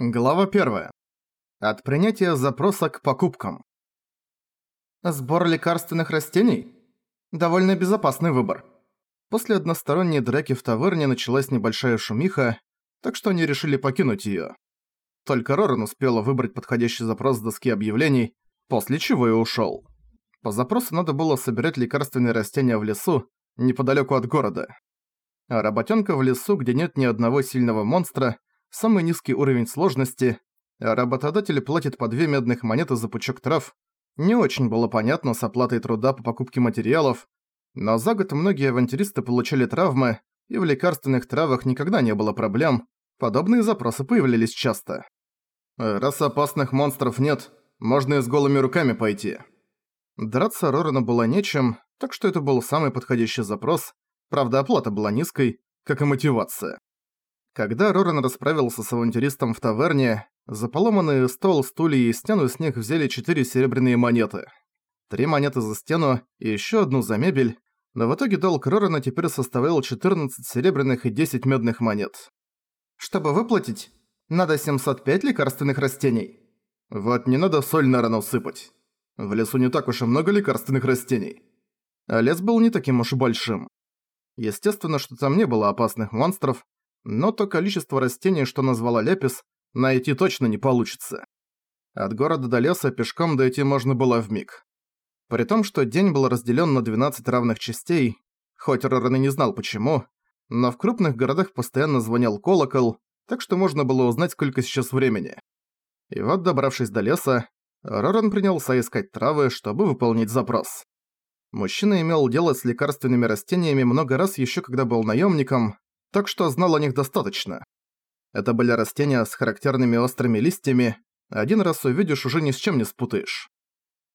Глава 1. От принятия запроса к покупкам. Сбор лекарственных растений? Довольно безопасный выбор. После односторонней драки в таверне началась небольшая шумиха, так что они решили покинуть её. Только Роран успела выбрать подходящий запрос с доски объявлений, после чего и ушёл. По запросу надо было собирать лекарственные растения в лесу, неподалёку от города. А работёнка в лесу, где нет ни одного сильного монстра, самый низкий уровень сложности, а работодатель платит по две медных монеты за пучок трав, не очень было понятно с оплатой труда по покупке материалов, но за год многие авантюристы получали травмы, и в лекарственных травах никогда не было проблем, подобные запросы появлялись часто. Раз опасных монстров нет, можно и с голыми руками пойти. Драться Рорану было нечем, так что это был самый подходящий запрос, правда оплата была низкой, как и мотивация. Когда Роран расправился с авантюристом в таверне, за поломанные стол, стулья и стену с них взяли четыре серебряные монеты. Три монеты за стену и еще одну за мебель, но в итоге долг Рорана теперь составлял 14 серебряных и 10 медных монет. Чтобы выплатить, надо 705 лекарственных растений. Вот не надо соль на рану сыпать. В лесу не так уж и много лекарственных растений. А лес был не таким уж большим. Естественно, что там не было опасных монстров, но то количество растений, что назвала Лепис, найти точно не получится. От города до леса пешком дойти можно было в миг. При том, что день был разделен на 12 равных частей, хоть Роран и не знал почему, но в крупных городах постоянно звонил колокол, так что можно было узнать, сколько сейчас времени. И вот, добравшись до леса, Роран принялся искать травы, чтобы выполнить запрос. Мужчина имел дело с лекарственными растениями много раз еще когда был наемником, так что знал о них достаточно. Это были растения с характерными острыми листьями, один раз увидишь, уже ни с чем не спутаешь.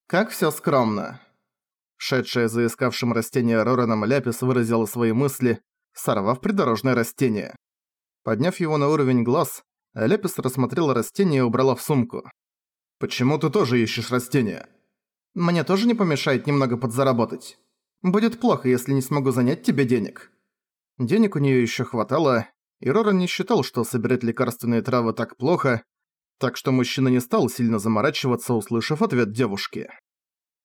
Как всё скромно. Шедшая за искавшим растение Рораном Ляпис выразила свои мысли, сорвав придорожное растение. Подняв его на уровень глаз, Ляпис рассмотрела растение и убрала в сумку. «Почему ты тоже ищешь растения?» «Мне тоже не помешает немного подзаработать. Будет плохо, если не смогу занять тебе денег». Денег у нее еще хватало, и Роран не считал, что собирать лекарственные травы так плохо, так что мужчина не стал сильно заморачиваться, услышав ответ девушки.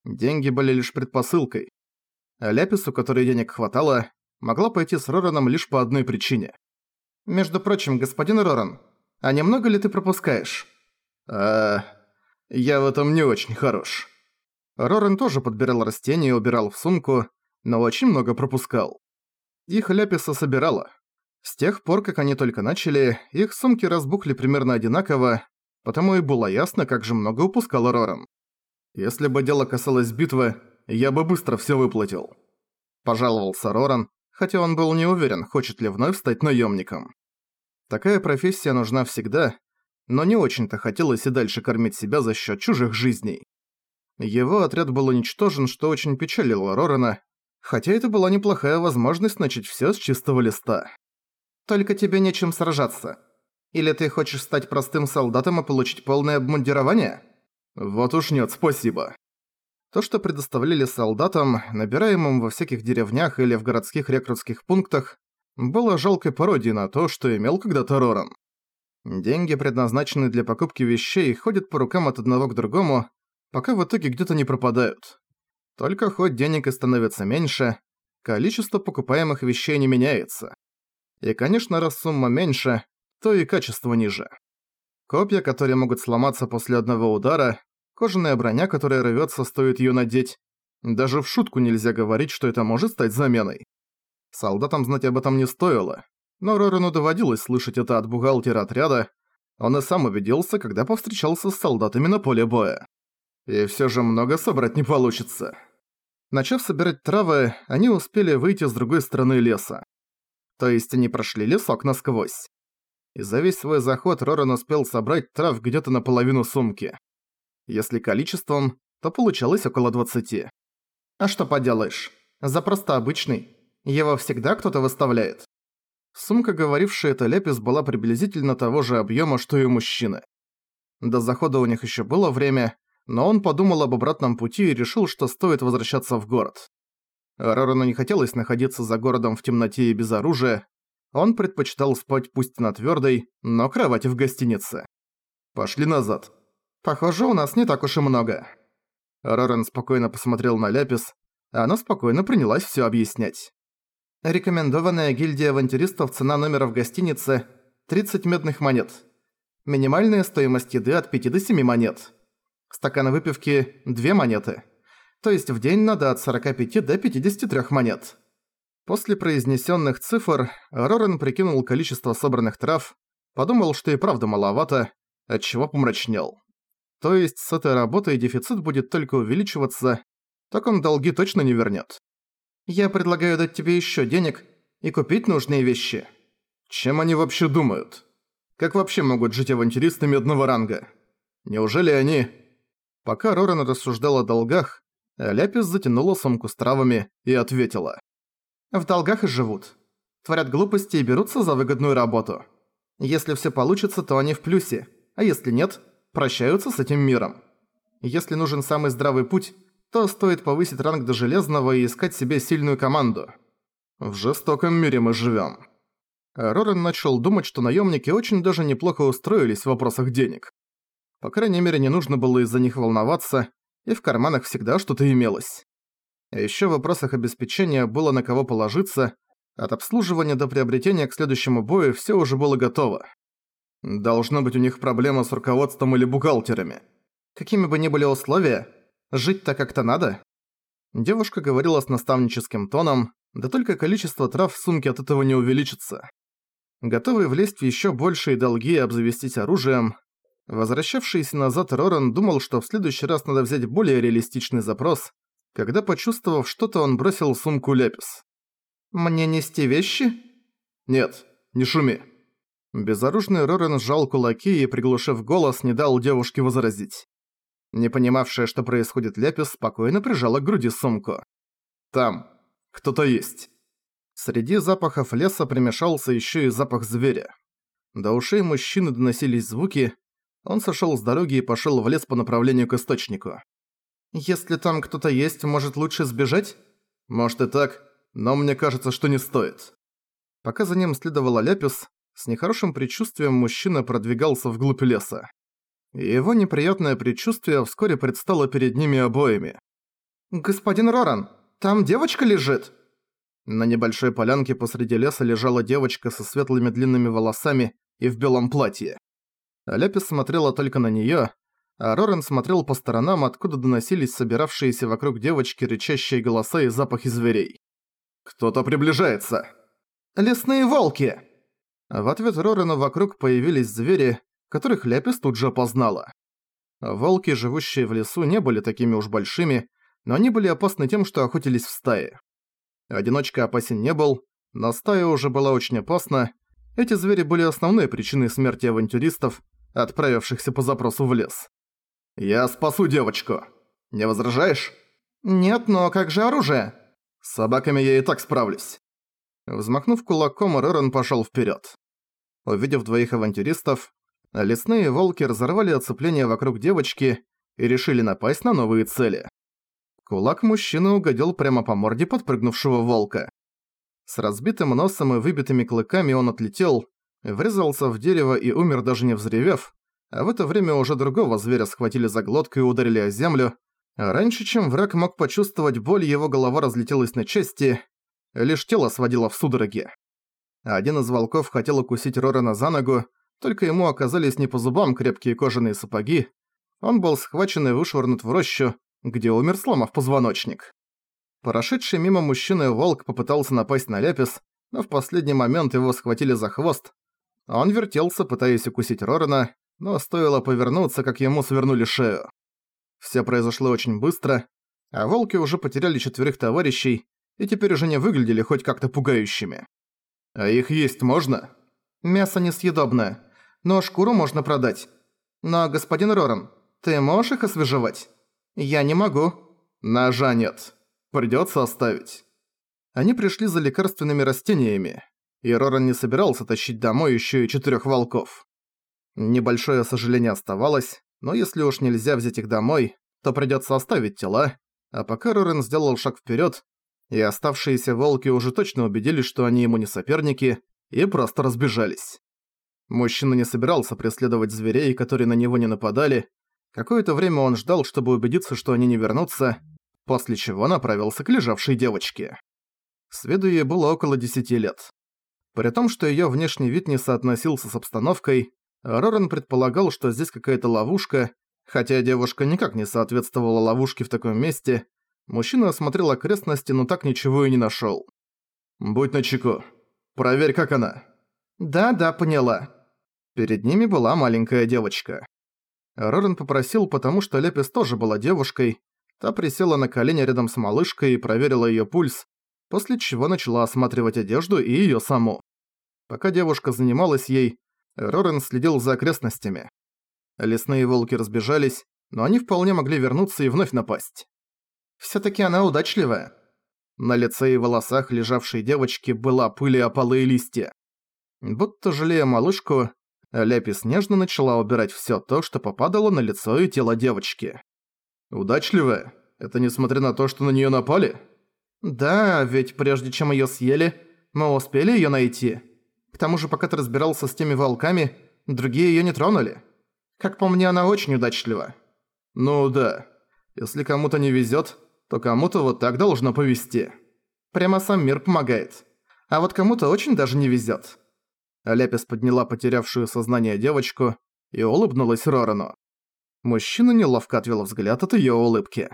Деньги были лишь предпосылкой. А Ляпису, которой денег хватало, могла пойти с Рораном лишь по одной причине. «Между прочим, господин Роран, а немного ли ты пропускаешь?» «А... я в этом не очень хорош». Роран тоже подбирал растения и убирал в сумку, но очень много пропускал. Их Ляписа собирала. С тех пор, как они только начали, их сумки разбухли примерно одинаково, потому и было ясно, как же много упускал Роран. «Если бы дело касалось битвы, я бы быстро всё выплатил», – пожаловался Роран, хотя он был не уверен, хочет ли вновь стать наёмником. Такая профессия нужна всегда, но не очень-то хотелось и дальше кормить себя за счёт чужих жизней. Его отряд был уничтожен, что очень печалило Рорана, Хотя это была неплохая возможность начать всё с чистого листа. Только тебе нечем сражаться. Или ты хочешь стать простым солдатом и получить полное обмундирование? Вот уж нет, спасибо. То, что предоставляли солдатам, набираемым во всяких деревнях или в городских рекрутских пунктах, было жалкой пародией на то, что имел когда-то Роран. Деньги, предназначенные для покупки вещей, ходят по рукам от одного к другому, пока в итоге где-то не пропадают. Только хоть денег и становится меньше, количество покупаемых вещей не меняется. И, конечно, раз сумма меньше, то и качество ниже. Копья, которые могут сломаться после одного удара, кожаная броня, которая рвётся, стоит её надеть. Даже в шутку нельзя говорить, что это может стать заменой. Солдатам знать об этом не стоило, но Рорану доводилось слышать это от бухгалтера отряда, он и сам убедился, когда повстречался с солдатами на поле боя. И всё же много собрать не получится. Начав собирать травы, они успели выйти с другой стороны леса. То есть они прошли лесок насквозь. И за весь свой заход Роран успел собрать трав где-то наполовину сумки. Если количеством, то получалось около 20. А что поделаешь, за просто обычный. Его всегда кто-то выставляет. Сумка, говорившая это Лепис, была приблизительно того же объема, что и у мужчины. До захода у них еще было время, но он подумал об обратном пути и решил, что стоит возвращаться в город. Рорану не хотелось находиться за городом в темноте и без оружия, он предпочитал спать пусть на твёрдой, но кровати в гостинице. Пошли назад. Похоже, у нас не так уж и много. Рорен спокойно посмотрел на Ляпис, а она спокойно принялась всё объяснять. Рекомендованная гильдия авантюристов цена номера в гостинице – 30 медных монет. Минимальная стоимость еды от 5 до 7 монет. Стаканы выпивки – 2 монеты. То есть в день надо от 45 до 53 монет. После произнесенных цифр Рорен прикинул количество собранных трав, подумал, что и правда маловато, отчего помрачнел. То есть с этой работой дефицит будет только увеличиваться, так он долги точно не вернет. Я предлагаю дать тебе еще денег и купить нужные вещи. Чем они вообще думают? Как вообще могут жить авантюристы медного ранга? Неужели они... Пока Роран рассуждал о долгах, Ляпис затянула сумку с травами и ответила. В долгах и живут. Творят глупости и берутся за выгодную работу. Если все получится, то они в плюсе, а если нет, прощаются с этим миром. Если нужен самый здравый путь, то стоит повысить ранг до Железного и искать себе сильную команду. В жестоком мире мы живем. Рорен начал думать, что наемники очень даже неплохо устроились в вопросах денег. По крайней мере, не нужно было из-за них волноваться, и в карманах всегда что-то имелось. А ещё в вопросах обеспечения было на кого положиться, от обслуживания до приобретения к следующему бою всё уже было готово. Должно быть у них проблема с руководством или бухгалтерами. Какими бы ни были условия, жить-то как-то надо. Девушка говорила с наставническим тоном, да только количество трав в сумке от этого не увеличится. Готовый влезть в ещё большие долги и обзавестись оружием, возвращавшийся назад Роран думал, что в следующий раз надо взять более реалистичный запрос, когда, почувствовав что-то, он бросил сумку Ляпис. «Мне нести вещи?» «Нет, не шуми». Безоружный Рорен сжал кулаки и, приглушив голос, не дал девушке возразить. Не понимавшая, что происходит Ляпис, спокойно прижала к груди сумку. «Там. Кто-то есть». Среди запахов леса примешался еще и запах зверя. До ушей мужчины доносились звуки. Он сошел с дороги и пошел в лес по направлению к источнику. «Если там кто-то есть, может лучше сбежать?» «Может и так, но мне кажется, что не стоит». Пока за ним следовала Ляпис, с нехорошим предчувствием мужчина продвигался вглубь леса. Его неприятное предчувствие вскоре предстало перед ними обоими. «Господин Роран, там девочка лежит!» На небольшой полянке посреди леса лежала девочка со светлыми длинными волосами и в белом платье. Ляпис смотрела только на неё, а Рорен смотрел по сторонам, откуда доносились собиравшиеся вокруг девочки рычащие голоса и запахи зверей. «Кто-то приближается!» «Лесные волки!» В ответ Рорена вокруг появились звери, которых Ляпис тут же опознала. Волки, живущие в лесу, не были такими уж большими, но они были опасны тем, что охотились в стае. Одиночка опасен не был, но стая уже была очень опасна. Эти звери были основной причиной смерти авантюристов, отправившихся по запросу в лес. «Я спасу девочку. Не возражаешь?» «Нет, но как же оружие?» «С собаками я и так справлюсь». Взмахнув кулаком, Роран пошёл вперёд. Увидев двоих авантюристов, лесные волки разорвали оцепление вокруг девочки и решили напасть на новые цели. Кулак мужчины угодил прямо по морде подпрыгнувшего волка. С разбитым носом и выбитыми клыками он отлетел, врезался в дерево и умер даже не взревев, а в это время уже другого зверя схватили за глотку и ударили о землю. раньше, чем враг мог почувствовать боль, его голова разлетелась на части, лишь тело сводило в судороги. Один из волков хотел укусить Рорана за ногу, только ему оказались не по зубам крепкие кожаные сапоги. Он был схвачен и вышвырнут в рощу, где умер, сломав позвоночник. Прошедший мимо мужчины волк попытался напасть на Ляпис, но в последний момент его схватили за хвост. Он вертелся, пытаясь укусить Рорана, но стоило повернуться, как ему свернули шею. Все произошло очень быстро, а волки уже потеряли четверых товарищей и теперь уже не выглядели хоть как-то пугающими. А их есть можно? Мясо несъедобное, но шкуру можно продать. Но, господин Роран, ты можешь их освежевать? Я не могу. Ножа нет. Придётся оставить. Они пришли за лекарственными растениями, и Роран не собирался тащить домой ещё и четырёх волков. Небольшое сожаление оставалось, но если уж нельзя взять их домой, то придётся оставить тела, а пока Рорен сделал шаг вперёд, и оставшиеся волки уже точно убедились, что они ему не соперники, и просто разбежались. Мужчина не собирался преследовать зверей, которые на него не нападали. Какое-то время он ждал, чтобы убедиться, что они не вернутся, после чего направился к лежавшей девочке. С ей было около 10 лет. При том, что её внешний вид не соотносился с обстановкой, Рорен предполагал, что здесь какая-то ловушка, хотя девушка никак не соответствовала ловушке в таком месте. Мужчина осмотрел окрестности, но так ничего и не нашёл. «Будь начеку. Проверь, как она». «Да-да, поняла». Перед ними была маленькая девочка. Рорен попросил, потому что Лепис тоже была девушкой. Та присела на колени рядом с малышкой и проверила её пульс, после чего начала осматривать одежду и её саму. Пока девушка занималась ей, Рорен следил за окрестностями. Лесные волки разбежались, но они вполне могли вернуться и вновь напасть. «Всё-таки она удачливая». На лице и волосах лежавшей девочки была пыль и опалые листья. Будто жалея малышку, Ляпис нежно начала убирать всё то, что попадало на лицо и тело девочки. «Удачливая? Это несмотря на то, что на неё напали?» «Да, ведь прежде чем её съели, мы успели её найти. К тому же, пока ты разбирался с теми волками, другие её не тронули. Как по мне, она очень удачлива». «Ну да. Если кому-то не везёт, то кому-то вот так должно повезти». Прямо сам мир помогает. А вот кому-то очень даже не везёт. Ляпис подняла потерявшую сознание девочку и улыбнулась Рорану. Мужчина неловко отвел взгляд от её улыбки.